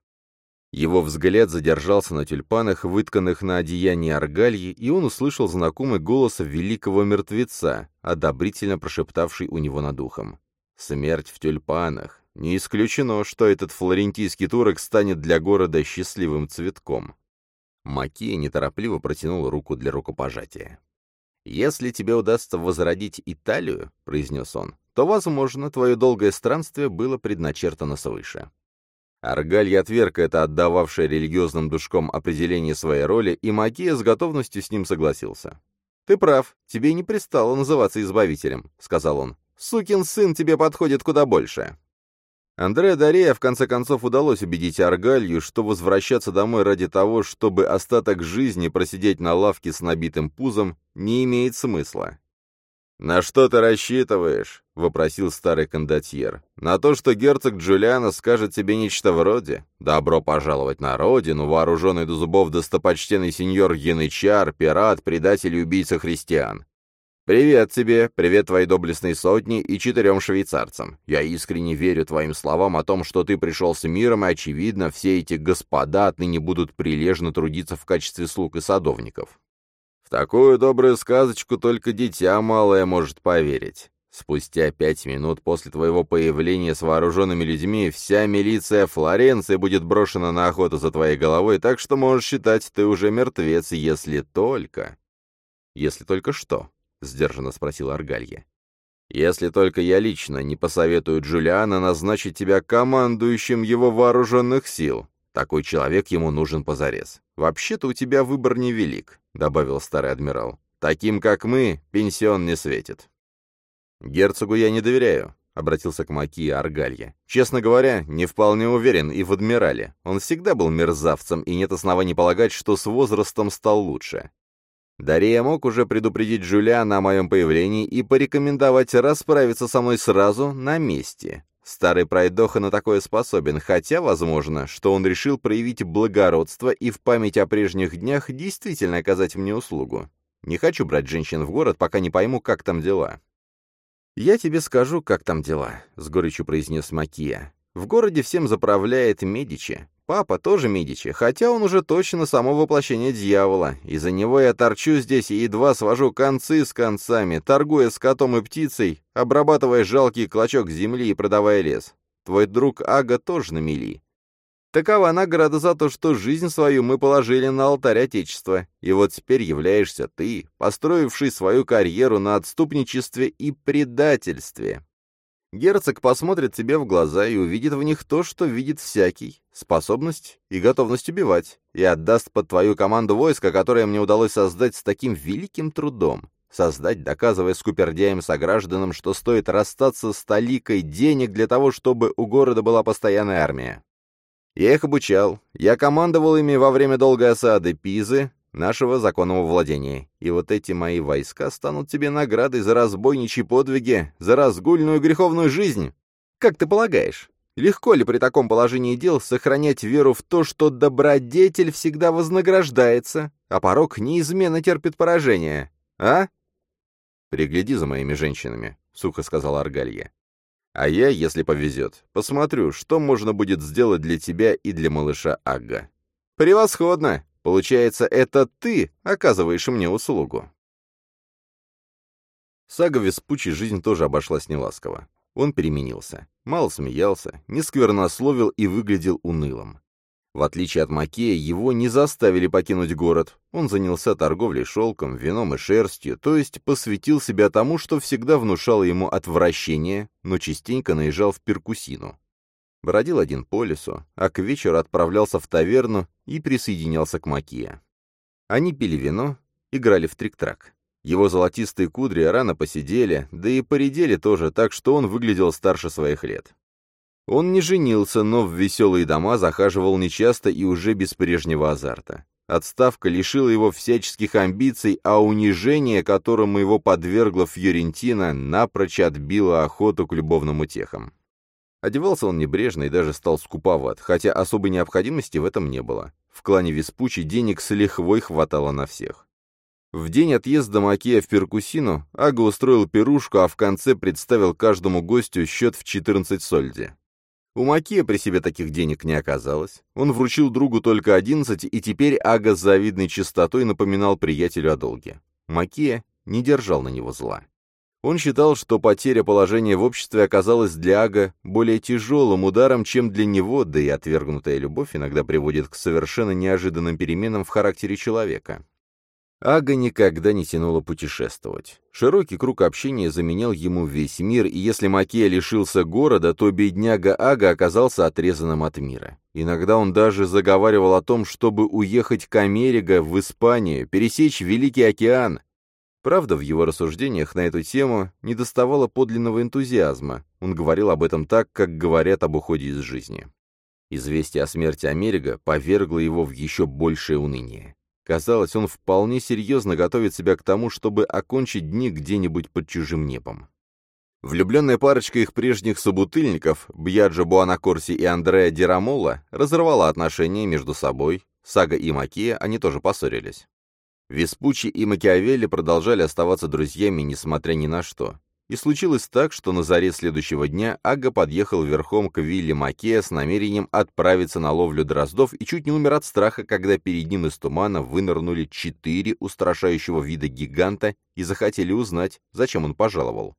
Его взгляд задержался на тюльпанах, вытканных на одеянии Аргальи, и он услышал знакомый голос великого мертвеца, одобрительно прошептавший у него над ухом. «Смерть в тюльпанах. Не исключено, что этот флорентийский турок станет для города счастливым цветком». Макия неторопливо протянул руку для рукопожатия. «Если тебе удастся возродить Италию», — произнес он, — «то, возможно, твое долгое странствие было предначертано свыше». Аргалья отверг это отдававшее религиозным душком определение своей роли, и Макия с готовностью с ним согласился. «Ты прав, тебе не пристало называться избавителем», — сказал он. «Сукин сын тебе подходит куда больше». Андре Дарея в конце концов удалось убедить Аргалью, что возвращаться домой ради того, чтобы остаток жизни просидеть на лавке с набитым пузом, не имеет смысла. «На что ты рассчитываешь?» — вопросил старый кондотьер. «На то, что герцог Джулиана скажет тебе нечто вроде «Добро пожаловать на родину, вооруженный до зубов достопочтенный сеньор Янычар, пират, предатель и убийца христиан. «Привет тебе, привет твоей доблестной сотне и четырем швейцарцам. Я искренне верю твоим словам о том, что ты пришел с миром, и, очевидно, все эти господа отныне будут прилежно трудиться в качестве слуг и садовников». В такую добрую сказочку только дитя малое может поверить. Спустя пять минут после твоего появления с вооруженными людьми вся милиция Флоренции будет брошена на охоту за твоей головой, так что можешь считать, ты уже мертвец, если только... «Если только что?» — сдержанно спросил Аргалья. «Если только я лично не посоветую Джулиана назначить тебя командующим его вооруженных сил. Такой человек ему нужен позарез. Вообще-то у тебя выбор невелик», — добавил старый адмирал. «Таким, как мы, пенсион не светит». «Герцогу я не доверяю», — обратился к Макии Аргалье. «Честно говоря, не вполне уверен и в адмирале. Он всегда был мерзавцем, и нет оснований полагать, что с возрастом стал лучше. Дария мог уже предупредить Джулиана о моем появлении и порекомендовать расправиться со мной сразу на месте. Старый пройдоха на такое способен, хотя, возможно, что он решил проявить благородство и в память о прежних днях действительно оказать мне услугу. Не хочу брать женщин в город, пока не пойму, как там дела. «Я тебе скажу, как там дела», — с горечью произнес Макия. «В городе всем заправляет Медичи. Папа тоже Медичи, хотя он уже точно само воплощение дьявола. Из-за него я торчу здесь и едва свожу концы с концами, торгуя с котом и птицей, обрабатывая жалкий клочок земли и продавая лес. Твой друг Ага тоже на мели. Такова награда за то, что жизнь свою мы положили на алтарь Отечества, и вот теперь являешься ты, построивший свою карьеру на отступничестве и предательстве. Герцог посмотрит тебе в глаза и увидит в них то, что видит всякий — способность и готовность убивать, и отдаст под твою команду войска, которое мне удалось создать с таким великим трудом. Создать, доказывая скупердяям-согражданам, что стоит расстаться с толикой денег для того, чтобы у города была постоянная армия. Я их обучал. Я командовал ими во время долгой осады Пизы, нашего законного владения. И вот эти мои войска станут тебе наградой за разбойничьи подвиги, за разгульную греховную жизнь. Как ты полагаешь, легко ли при таком положении дел сохранять веру в то, что добродетель всегда вознаграждается, а порог неизменно терпит поражение, а? «Пригляди за моими женщинами», — сухо сказал Аргалья. А я, если повезет, посмотрю, что можно будет сделать для тебя и для малыша Агга. Превосходно! Получается, это ты оказываешь мне услугу. Сага Веспучи жизнь тоже обошлась неласково. Он переменился. Мало смеялся, не сквернословил и выглядел унылым. В отличие от Макея, его не заставили покинуть город. Он занялся торговлей шелком, вином и шерстью, то есть посвятил себя тому, что всегда внушало ему отвращение, но частенько наезжал в перкусину. Бродил один по лесу, а к вечеру отправлялся в таверну и присоединялся к Макия. Они пили вино, играли в трик-трак. Его золотистые кудри рано посидели, да и поредели тоже, так что он выглядел старше своих лет. Он не женился, но в веселые дома захаживал нечасто и уже без прежнего азарта. Отставка лишила его всяческих амбиций, а унижение, которому его подвергла Фьорентина, напрочь отбило охоту к любовным утехам. Одевался он небрежно и даже стал скуповат, хотя особой необходимости в этом не было. В клане Веспучи денег с лихвой хватало на всех. В день отъезда Макея в Перкусину Ага устроил пирушку, а в конце представил каждому гостю счет в 14 сольди. У Макия при себе таких денег не оказалось. Он вручил другу только одиннадцать, и теперь Ага с завидной чистотой напоминал приятелю о долге. Макия не держал на него зла. Он считал, что потеря положения в обществе оказалась для Ага более тяжелым ударом, чем для него, да и отвергнутая любовь иногда приводит к совершенно неожиданным переменам в характере человека. Ага никогда не тянуло путешествовать. Широкий круг общения заменял ему весь мир, и если Макея лишился города, то бедняга Ага оказался отрезанным от мира. Иногда он даже заговаривал о том, чтобы уехать к Америго, в Испанию, пересечь Великий океан. Правда, в его рассуждениях на эту тему не доставало подлинного энтузиазма. Он говорил об этом так, как говорят об уходе из жизни. Известие о смерти Америго повергло его в еще большее уныние. Казалось, он вполне серьезно готовит себя к тому, чтобы окончить дни где-нибудь под чужим небом. Влюбленная парочка их прежних собутыльников, Бьяджо Буанакорси и Андреа Дирамола, разорвала отношения между собой, Сага и Макия, они тоже поссорились. Веспучи и Макиавелли продолжали оставаться друзьями, несмотря ни на что. И случилось так, что на заре следующего дня Ага подъехал верхом к вилле Маке с намерением отправиться на ловлю дроздов и чуть не умер от страха, когда перед ним из тумана вынырнули четыре устрашающего вида гиганта и захотели узнать, зачем он пожаловал.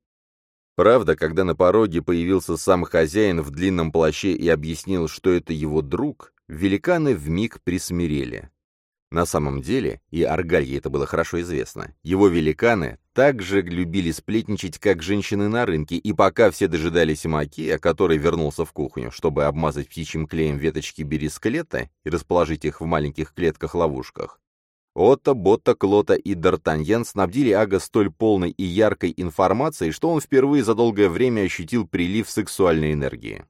Правда, когда на пороге появился сам хозяин в длинном плаще и объяснил, что это его друг, великаны вмиг присмирели. На самом деле, и Аргалье это было хорошо известно, его великаны так же любили сплетничать, как женщины на рынке, и пока все дожидались Макия, который вернулся в кухню, чтобы обмазать птичьим клеем веточки бересклета и расположить их в маленьких клетках-ловушках, Отто, Ботта, Клота и Д'Артаньян снабдили Ага столь полной и яркой информацией, что он впервые за долгое время ощутил прилив сексуальной энергии.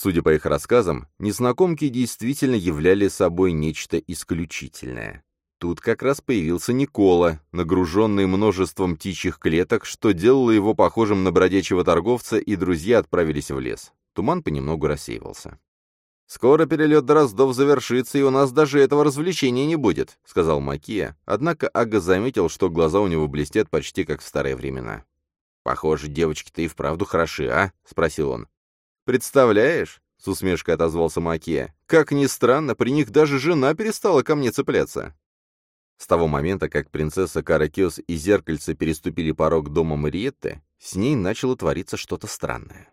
Судя по их рассказам, незнакомки действительно являли собой нечто исключительное. Тут как раз появился Никола, нагруженный множеством птичьих клеток, что делало его похожим на бродячего торговца, и друзья отправились в лес. Туман понемногу рассеивался. «Скоро перелет Дроздов завершится, и у нас даже этого развлечения не будет», — сказал Макия, однако Ага заметил, что глаза у него блестят почти как в старые времена. «Похоже, девочки-то и вправду хороши, а?» — спросил он. «Представляешь?» — с усмешкой отозвался Макия. «Как ни странно, при них даже жена перестала ко мне цепляться». С того момента, как принцесса Каракиос и зеркальце переступили порог дома Мариетты, с ней начало твориться что-то странное.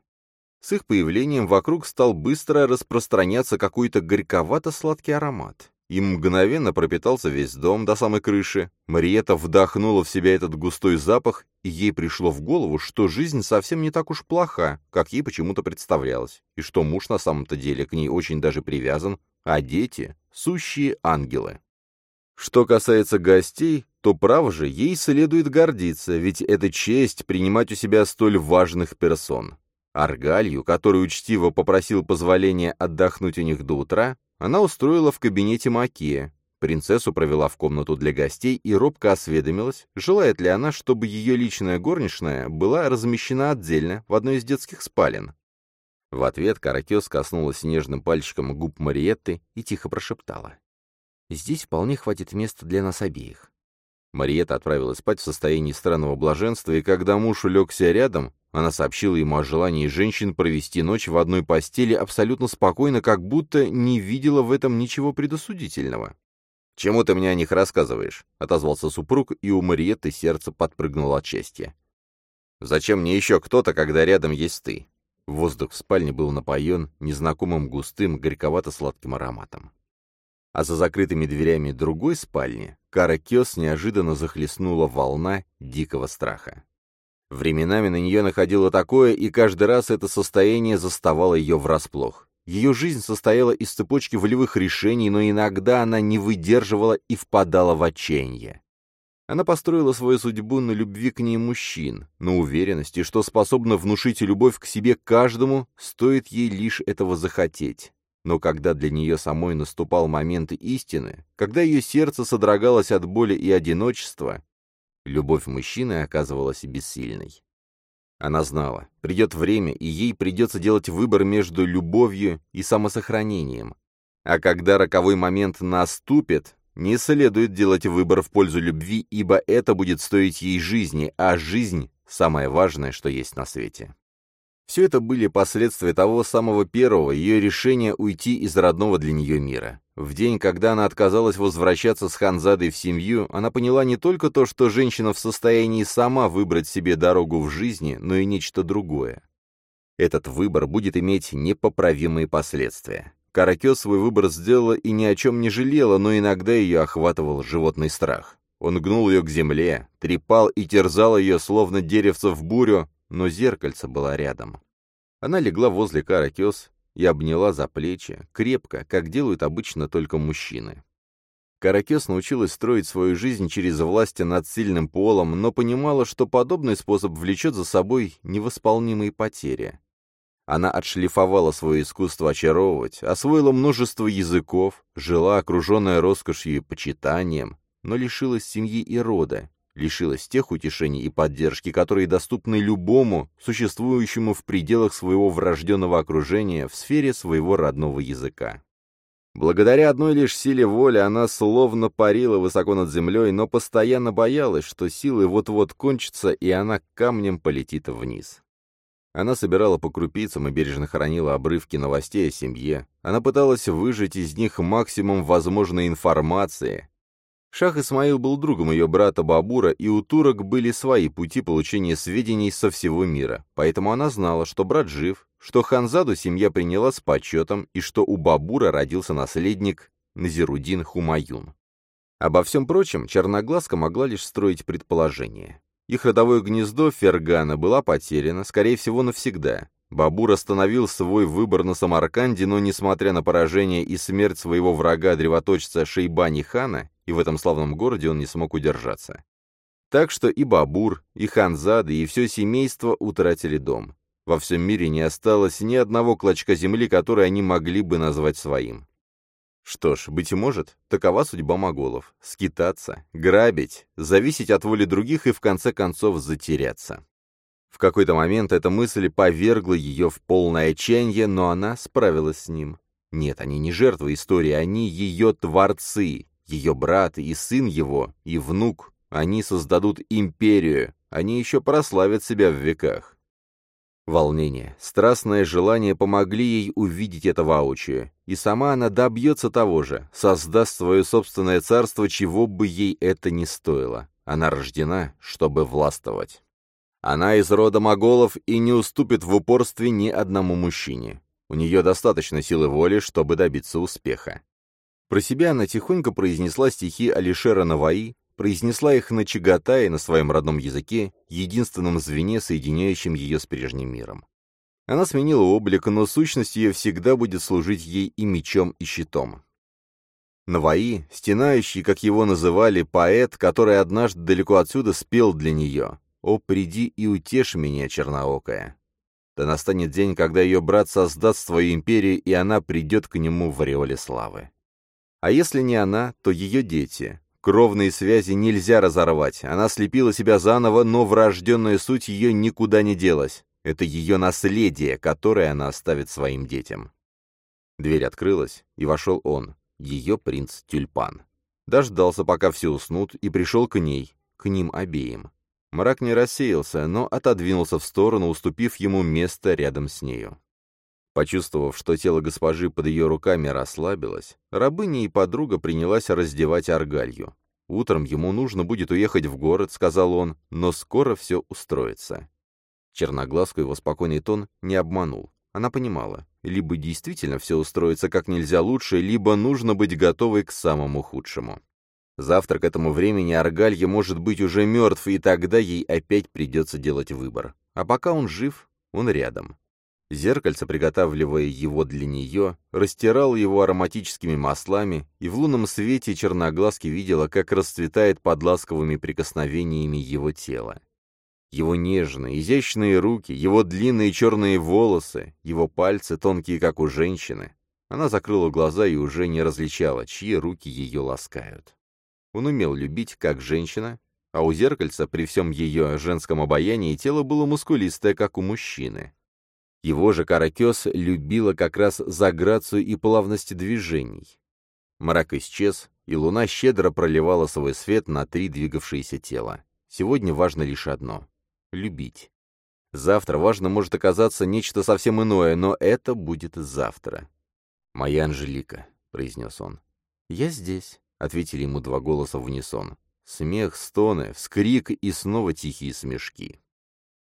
С их появлением вокруг стал быстро распространяться какой-то горьковато-сладкий аромат. Им мгновенно пропитался весь дом до самой крыши. Мариета вдохнула в себя этот густой запах, и ей пришло в голову, что жизнь совсем не так уж плоха, как ей почему-то представлялось, и что муж на самом-то деле к ней очень даже привязан, а дети — сущие ангелы. Что касается гостей, то, право же, ей следует гордиться, ведь это честь принимать у себя столь важных персон. Аргалью, который учтиво попросил позволения отдохнуть у них до утра, она устроила в кабинете Макия. Принцессу провела в комнату для гостей и робко осведомилась, желает ли она, чтобы ее личная горничная была размещена отдельно в одной из детских спален. В ответ Каракес коснулась нежным пальчиком губ Мариетты и тихо прошептала. «Здесь вполне хватит места для нас обеих». Мариетта отправилась спать в состоянии странного блаженства, и когда муж улегся рядом, она сообщила ему о желании женщин провести ночь в одной постели абсолютно спокойно, как будто не видела в этом ничего предосудительного. «Чему ты мне о них рассказываешь?» — отозвался супруг, и у Мариетты сердце подпрыгнуло от счастья. «Зачем мне еще кто-то, когда рядом есть ты?» Воздух в спальне был напоен незнакомым густым, горьковато-сладким ароматом. А за закрытыми дверями другой спальни Кара Кёс неожиданно захлестнула волна дикого страха. Временами на нее находило такое, и каждый раз это состояние заставало ее врасплох. Ее жизнь состояла из цепочки волевых решений, но иногда она не выдерживала и впадала в отчаяние. Она построила свою судьбу на любви к ней мужчин, на уверенности, что способна внушить любовь к себе каждому, стоит ей лишь этого захотеть. Но когда для нее самой наступал момент истины, когда ее сердце содрогалось от боли и одиночества, Любовь мужчины оказывалась бессильной. Она знала, придет время, и ей придется делать выбор между любовью и самосохранением. А когда роковой момент наступит, не следует делать выбор в пользу любви, ибо это будет стоить ей жизни, а жизнь — самое важное, что есть на свете. Все это были последствия того самого первого ее решения уйти из родного для нее мира. В день, когда она отказалась возвращаться с Ханзадой в семью, она поняла не только то, что женщина в состоянии сама выбрать себе дорогу в жизни, но и нечто другое. Этот выбор будет иметь непоправимые последствия. Каракё свой выбор сделала и ни о чем не жалела, но иногда ее охватывал животный страх. Он гнул ее к земле, трепал и терзал ее, словно деревце в бурю, но зеркальце было рядом. Она легла возле Каракёс и обняла за плечи, крепко, как делают обычно только мужчины. Каракес научилась строить свою жизнь через власть над сильным полом, но понимала, что подобный способ влечет за собой невосполнимые потери. Она отшлифовала свое искусство очаровывать, освоила множество языков, жила окруженная роскошью и почитанием, но лишилась семьи и рода, лишилась тех утешений и поддержки, которые доступны любому, существующему в пределах своего врожденного окружения в сфере своего родного языка. Благодаря одной лишь силе воли она словно парила высоко над землей, но постоянно боялась, что силы вот-вот кончатся, и она камнем полетит вниз. Она собирала по крупицам и бережно хранила обрывки новостей о семье. Она пыталась выжать из них максимум возможной информации. Шах Исмаил был другом ее брата Бабура, и у турок были свои пути получения сведений со всего мира, поэтому она знала, что брат жив, что Ханзаду семья приняла с почетом и что у Бабура родился наследник Назирудин Хумаюн. Обо всем прочем Черноглазка могла лишь строить предположения. Их родовое гнездо Фергана было потеряно, скорее всего, навсегда. Бабур остановил свой выбор на Самарканде, но, несмотря на поражение и смерть своего врага-древоточца Шейбани хана, и в этом славном городе он не смог удержаться. Так что и Бабур, и Ханзады, и все семейство утратили дом. Во всем мире не осталось ни одного клочка земли, который они могли бы назвать своим. Что ж, быть может, такова судьба моголов — скитаться, грабить, зависеть от воли других и в конце концов затеряться. В какой-то момент эта мысль повергла ее в полное отчаяние, но она справилась с ним. Нет, они не жертвы истории, они ее творцы, ее брат и сын его, и внук. Они создадут империю, они еще прославят себя в веках. Волнение, страстное желание помогли ей увидеть это воочию, и сама она добьется того же, создаст свое собственное царство, чего бы ей это ни стоило. Она рождена, чтобы властвовать. Она из рода моголов и не уступит в упорстве ни одному мужчине. У нее достаточно силы воли, чтобы добиться успеха. Про себя она тихонько произнесла стихи Алишера Наваи, произнесла их на Чагатае на своем родном языке, единственном звене, соединяющем ее с прежним миром. Она сменила облик, но сущность ее всегда будет служить ей и мечом, и щитом. Наваи, стенающий, как его называли, поэт, который однажды далеко отсюда спел для нее «О, приди и утешь меня, черноокая». Да настанет день, когда ее брат создаст свою империю, и она придет к нему в ореоле славы. А если не она, то ее дети, Кровные связи нельзя разорвать. Она слепила себя заново, но врожденная суть ее никуда не делась. Это ее наследие, которое она оставит своим детям. Дверь открылась, и вошел он, ее принц Тюльпан. Дождался, пока все уснут, и пришел к ней, к ним обеим. Мрак не рассеялся, но отодвинулся в сторону, уступив ему место рядом с нею. Почувствовав, что тело госпожи под ее руками расслабилось, рабыня и подруга принялась раздевать аргалью. «Утром ему нужно будет уехать в город», — сказал он, — «но скоро все устроится». Черноглазку его спокойный тон не обманул. Она понимала, либо действительно все устроится как нельзя лучше, либо нужно быть готовой к самому худшему. Завтра к этому времени Аргалья может быть уже мертв, и тогда ей опять придется делать выбор. А пока он жив, он рядом. Зеркальце, приготавливая его для нее, растирал его ароматическими маслами, и в лунном свете черноглазки видела, как расцветает под ласковыми прикосновениями его тело. Его нежные, изящные руки, его длинные черные волосы, его пальцы, тонкие, как у женщины. Она закрыла глаза и уже не различала, чьи руки ее ласкают. Он умел любить, как женщина, а у зеркальца, при всем ее женском обаянии, тело было мускулистое, как у мужчины. Его же Каракес любила как раз за грацию и плавность движений. Мрак исчез, и луна щедро проливала свой свет на три двигавшиеся тела. Сегодня важно лишь одно — любить. Завтра важно может оказаться нечто совсем иное, но это будет завтра. «Моя Анжелика», — произнес он. «Я здесь», — ответили ему два голоса в унисон. Смех, стоны, вскрик и снова тихие смешки.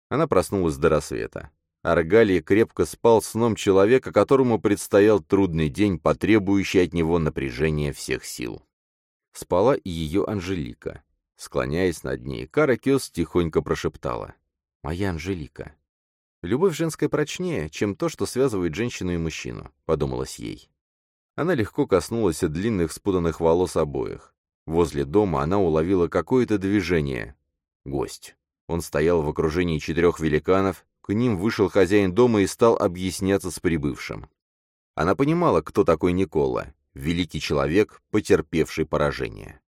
Она проснулась до рассвета. Аргалий крепко спал сном человека, которому предстоял трудный день, потребующий от него напряжения всех сил. Спала и ее Анжелика. Склоняясь над ней, Каракес тихонько прошептала. «Моя Анжелика». «Любовь женская прочнее, чем то, что связывает женщину и мужчину», — подумалось ей. Она легко коснулась длинных спутанных волос обоих. Возле дома она уловила какое-то движение. Гость. Он стоял в окружении четырех великанов, к ним вышел хозяин дома и стал объясняться с прибывшим. Она понимала, кто такой Никола, великий человек, потерпевший поражение.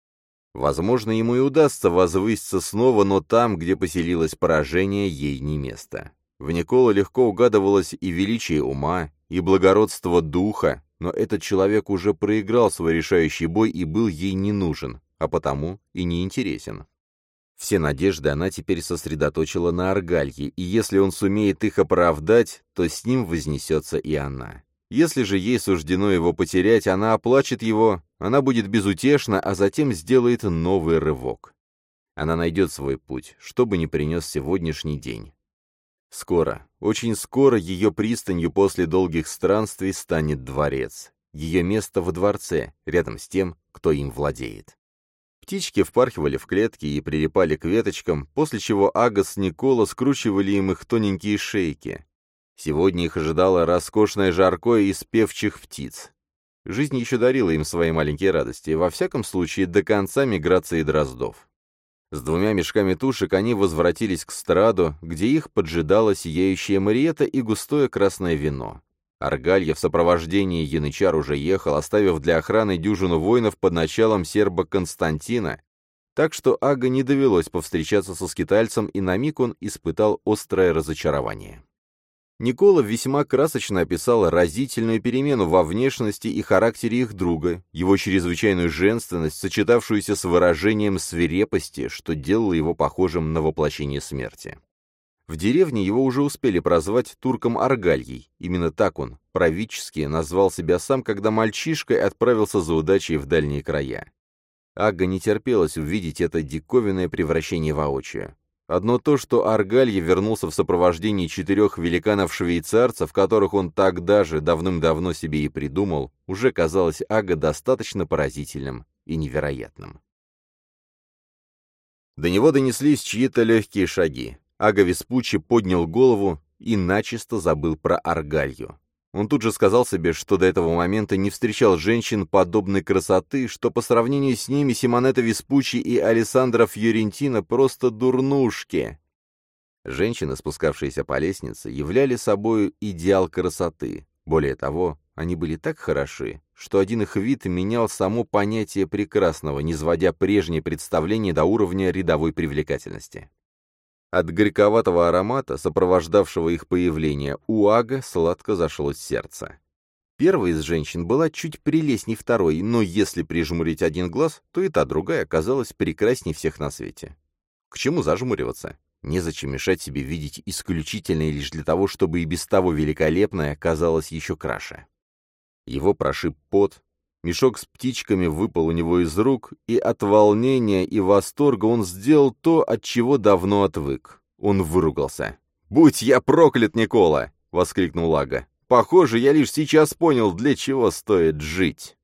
Возможно, ему и удастся возвыситься снова, но там, где поселилось поражение, ей не место. В Никола легко угадывалось и величие ума, и благородство духа, но этот человек уже проиграл свой решающий бой и был ей не нужен, а потому и не интересен. Все надежды она теперь сосредоточила на Аргалье, и если он сумеет их оправдать, то с ним вознесется и она. Если же ей суждено его потерять, она оплачет его, она будет безутешна, а затем сделает новый рывок. Она найдет свой путь, что бы ни принес сегодняшний день. Скоро, очень скоро ее пристанью после долгих странствий станет дворец. Ее место во дворце, рядом с тем, кто им владеет. Птички впархивали в клетки и прилипали к веточкам, после чего Агас с Никола скручивали им их тоненькие шейки. Сегодня их ожидало роскошное жаркое из певчих птиц. Жизнь еще дарила им свои маленькие радости, во всяком случае до конца миграции дроздов. С двумя мешками тушек они возвратились к страду, где их поджидала сияющая Мариета и густое красное вино. Аргалья в сопровождении янычар уже ехал, оставив для охраны дюжину воинов под началом серба Константина, так что Ага не довелось повстречаться со скитальцем, и на миг он испытал острое разочарование. Никола весьма красочно описал разительную перемену во внешности и характере их друга, его чрезвычайную женственность, сочетавшуюся с выражением свирепости, что делало его похожим на воплощение смерти. В деревне его уже успели прозвать турком Аргальей, именно так он, правительски, назвал себя сам, когда мальчишкой отправился за удачей в дальние края. Ага не терпелось увидеть это диковинное превращение воочию. Одно то, что Аргалье вернулся в сопровождении четырех великанов-швейцарцев, которых он тогда же давным-давно себе и придумал, уже казалось Ага достаточно поразительным и невероятным. До него донеслись чьи-то легкие шаги. Ага Веспуччи поднял голову и начисто забыл про Аргалью. Он тут же сказал себе, что до этого момента не встречал женщин подобной красоты, что по сравнению с ними Симонета Веспуччи и Алессандро Фьорентино просто дурнушки. Женщины, спускавшиеся по лестнице, являли собой идеал красоты. Более того, они были так хороши, что один их вид менял само понятие прекрасного, не сводя прежнее представление до уровня рядовой привлекательности. От горьковатого аромата, сопровождавшего их появление, у Ага сладко зашлось сердце. Первая из женщин была чуть прелестней второй, но если прижмурить один глаз, то и та другая оказалась прекрасней всех на свете. К чему зажмуриваться? Незачем мешать себе видеть исключительное лишь для того, чтобы и без того великолепное казалось еще краше. Его прошиб пот, Мешок с птичками выпал у него из рук, и от волнения и восторга он сделал то, от чего давно отвык. Он выругался. «Будь я проклят, Никола!» — воскликнул Ага. «Похоже, я лишь сейчас понял, для чего стоит жить».